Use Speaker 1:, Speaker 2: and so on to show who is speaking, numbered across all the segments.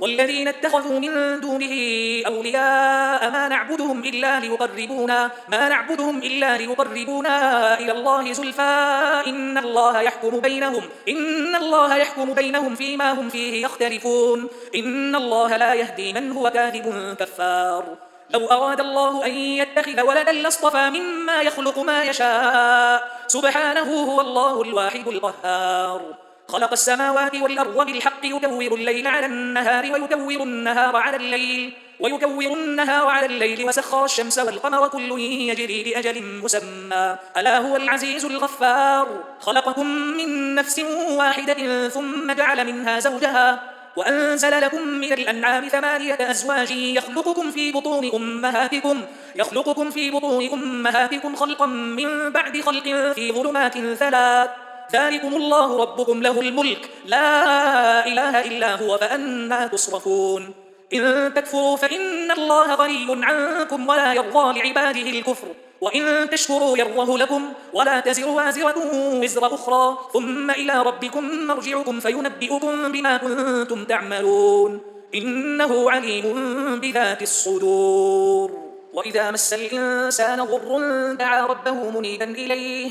Speaker 1: والذين اتخذوا من دونه أولياء ما نعبدهم إلا ليقربونا ما نعبدهم إلا ليقربونا إلى الله زلفى. إن الله يحكم بينهم إن الله يحكم بينهم فيما هم فيه يختلفون. إن الله لا يهدي من هو كاذب كفار. لو أراد الله أن يتخذ ولدا لاصطفى مما يخلق ما يشاء. سبحانه هو الله الواحد القهار. خلق السماوات والأرض بالحق يكور الليل على النهار ويكور النهار على الليل ويكور النهار على الليل وسخر الشمس والقمر كل يجري لأجل مسمى. ألا هو العزيز الغفار؟ خلقكم من نفس واحدة ثم جعل منها زوجها وأنزل لكم من الأنعام ثمانية أزواج يخلقكم في بطون أمهاتكم يخلقكم في بطون أمهاتكم خلقا من بعد خلق في ظلمات ثلاث. ذلكم الله ربكم له الملك. لا إله إلا هو فأنا تصرفون. إن تكفروا فإن الله غني عنكم ولا يرضى لعباده الكفر. وإن تشكروا يرضه لكم ولا تزر وازرة وزر أخرى. ثم إلى ربكم مرجعكم فينبئكم بما كنتم تعملون. إنه عليم بذات الصدور. وإذا مس الإنسان ضر دعا ربه منيبا إليه.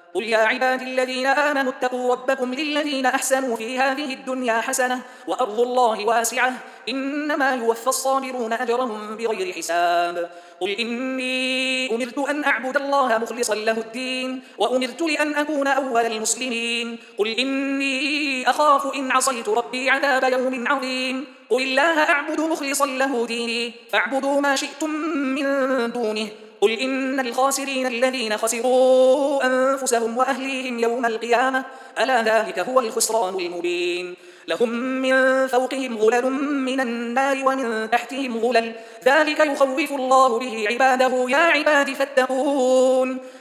Speaker 1: قل يا عبادي الذين آمنوا اتقوا ربكم للذين أحسنوا في هذه الدنيا حسنة وأرض الله واسعة إنما يوفى الصابرون أجرهم بغير حساب قل إني أمرت أن أعبد الله مخلصا له الدين وأمرت لأن أكون أول المسلمين قل إني أخاف إن عصيت ربي عذاب يوم عظيم قل الله أعبد مخلصا له ديني فاعبدوا ما شئتم من دونه قل إن الخاسرين الذين خسروا أنفسهم وأهليهم يوم القيامة ألا ذلك هو الخسران المبين. لهم من فوقهم غلل من النار ومن تحتهم غلل ذلك يخوف الله به عباده يا عباد فاتقون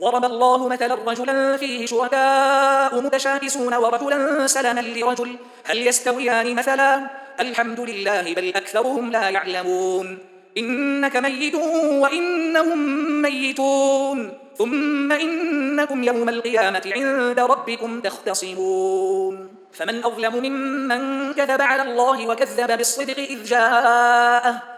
Speaker 1: ضرب الله مثلا رجلا فيه شركاء متشاكسون ورجلا سلما لرجل. هل يستويان مثلا؟ الحمد لله بل أكثرهم لا يعلمون. إنك ميت وإنهم ميتون. ثم إنكم يوم القيامة عند ربكم تختصمون. فمن أظلم ممن كذب على الله وكذب بالصدق إذ جاءه.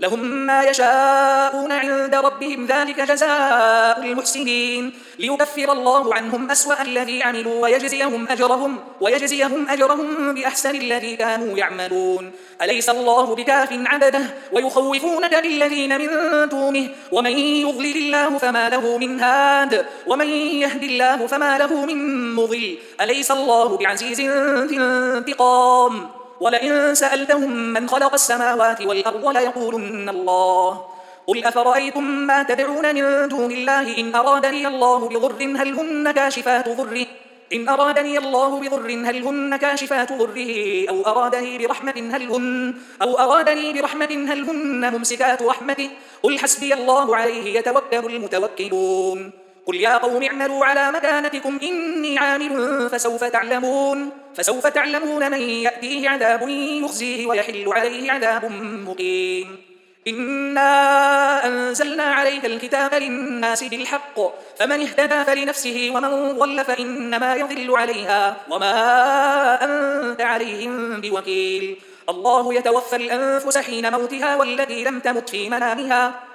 Speaker 1: لهم ما يشاءون عند ربهم ذلك جزاء المحسنين. ليكفر الله عنهم أسوأ الذي عملوا ويجزيهم أجرهم ويجزيهم أجرهم بأحسن الذي كانوا يعملون. أليس الله بكاف عبده؟ ويخوفونك بالذين من دونه. ومن يضلل الله فما له من هاد. ومن يهد الله فما له من مضل. أليس الله بعزيز في الانتقام ولئن سألتهم من خلق السماوات والأرض ليقولن الله. قل أفرأيتم ما تدعون من دون الله إن أرادني الله بضر هل هن كاشفات ضره؟ إن أرادني الله بضر هل هن كاشفات ضره؟ أو أرادني برحمة هل هن؟ أو أرادني برحمة هل هن ممسكات رحمته؟ قل حسبي الله عليه يتوكل المتوكلون. قل يا قوم اعملوا على مكانتكم إني عامل فسوف تعلمون. فسوف تعلمون من يأتيه عذاب يخزيه ويحل عليه عذاب مقيم. إنا أنزلنا عليك الكتاب للناس بالحق فمن اهتدى فلنفسه ومن ضل فإنما يضل عليها وما أنت عليهم بوكيل. الله يتوفى الأنفس حين موتها والتي لم تمت في منامها.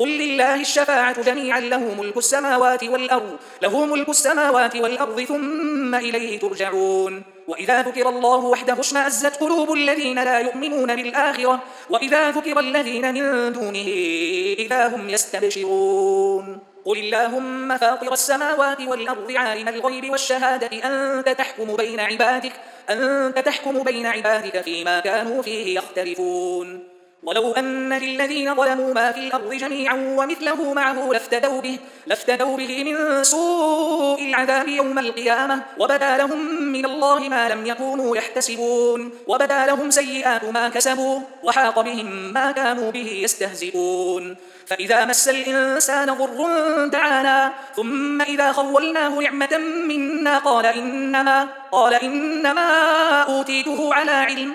Speaker 1: قل لله الشفاعة جميعا له ملك السماوات والأرض له ملك السماوات والأرض ثم إليه ترجعون. وإذا ذكر الله وحده اشمأزت قلوب الذين لا يؤمنون بالآخرة وإذا ذكر الذين من دونه إذا هم يستبشرون. قل اللهم فاطر السماوات والأرض عالم الغيب والشهادة أنت تحكم بين عبادك أنت تحكم بين عبادك فيما كانوا فيه يختلفون. ولو أن للذين ظلموا ما في الأرض جميعا ومثله معه لافتدوا به, لافتدوا به من سوء العذاب يوم القيامة. وبدا لهم من الله ما لم يكونوا يحتسبون. وبدا لهم سيئات ما كسبوا وحاق بهم ما كانوا به يستهزئون. فإذا مس الإنسان ضر دعانا ثم إذا خولناه نعمة منا قال إنما, قال إنما أوتيته على علم.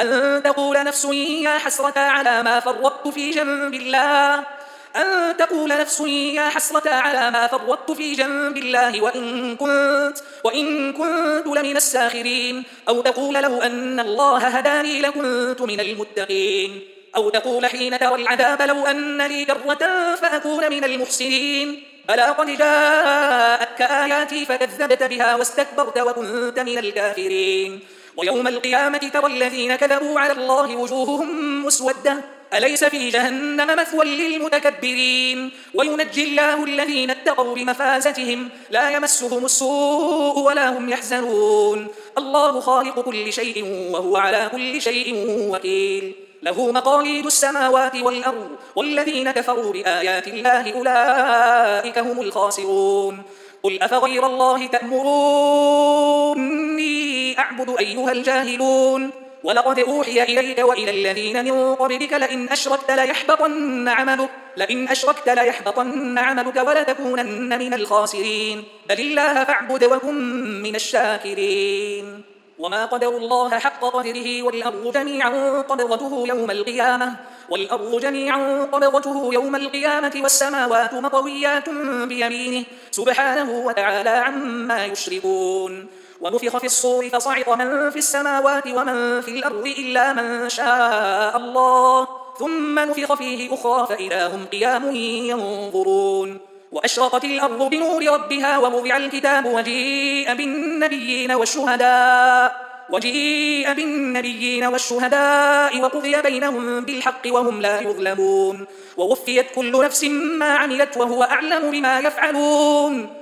Speaker 1: أن تقول نفس يا حسرة على ما فرطت في جنب الله. أن تقول نفس يا حسرة على ما فرطت في جنب الله. وإن كنت, وإن كنت لمن الساخرين. أو تقول لو أن الله هداني لكنت من المتقين. أو تقول حين ترى العذاب لو أن لي كرة فأكون من المحسنين. ألا قد جاءتك آياتي فكذبت بها واستكبرت وكنت من الكافرين. ويوم القيامة ترى الذين كذبوا على الله وجوههم مسودة. أليس في جهنم مثوى للمتكبرين؟ وينجي الله الذين اتقوا بمفازتهم. لا يمسهم السوء ولا هم يحزنون. الله خالق كل شيء وهو على كل شيء وكيل. له مقاليد السماوات والأرض والذين كفروا بآيات الله أولئك هم الخاسرون. قل أفغير الله تأمروني أعبد أيها الجاهلون. ولقد أوحي إليك وإلى الذين من قبلك لئن أشركت ليحبطن عملك لئن أشركت ليحبطن عملك ولتكونن من الخاسرين. بل الله فاعبد وكن من الشاكرين. وما قدر الله حق قدره والأرض جميعا قبضته يوم القيامة والأرض جميعا قبضته يوم القيامة والسماوات مطويات بيمينه. سبحانه وتعالى عما يشركون. ونفخ في الصور فصعق من في السماوات ومن في الأرض إلا من شاء الله ثم نفخ فيه أخرى فإذا هم قيام ينظرون وأشرقت الأرض بنور ربها ووضع الكتاب وجيء بالنبيين والشهداء وجيء بالنبيين والشهداء وقضي بينهم بالحق وهم لا يظلمون ووفيت كل نفس ما عملت وهو أعلم بما يفعلون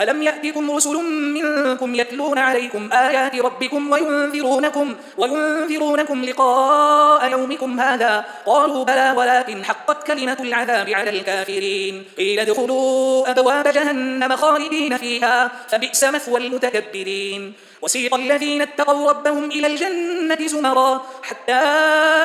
Speaker 1: ألم يأتكم رسل منكم يتلون عليكم آيات ربكم وينذرونكم, وينذرونكم لقاء يومكم هذا؟ قالوا بلى ولكن حقت كلمة العذاب على الكافرين. قيل ادخلوا أبواب جهنم خالدين فيها فبئس مثوى المتكبرين. وسيق الذين اتقوا ربهم إلى الجنة زمرا حتى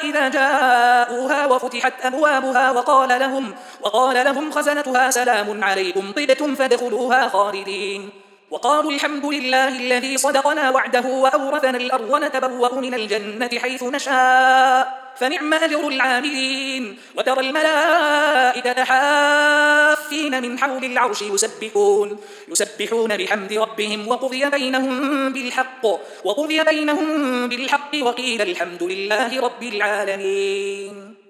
Speaker 1: إذا جاءوها وفتحت أبوابها وقال لهم, وقال لهم خزنتها سلام عليكم طبتم فادخلوها خالدين. وقالوا الحمد لله الذي صدقنا وعده وأورثنا الأرض نتبوأ من الجنة حيث نشاء. فنعم أجر العاملين. وترى الملائكة حافين من حول العرش يسبحون يسبحون بحمد ربهم. وقضي بينهم بالحق وقضي بينهم بالحق. وقيل الحمد لله رب العالمين.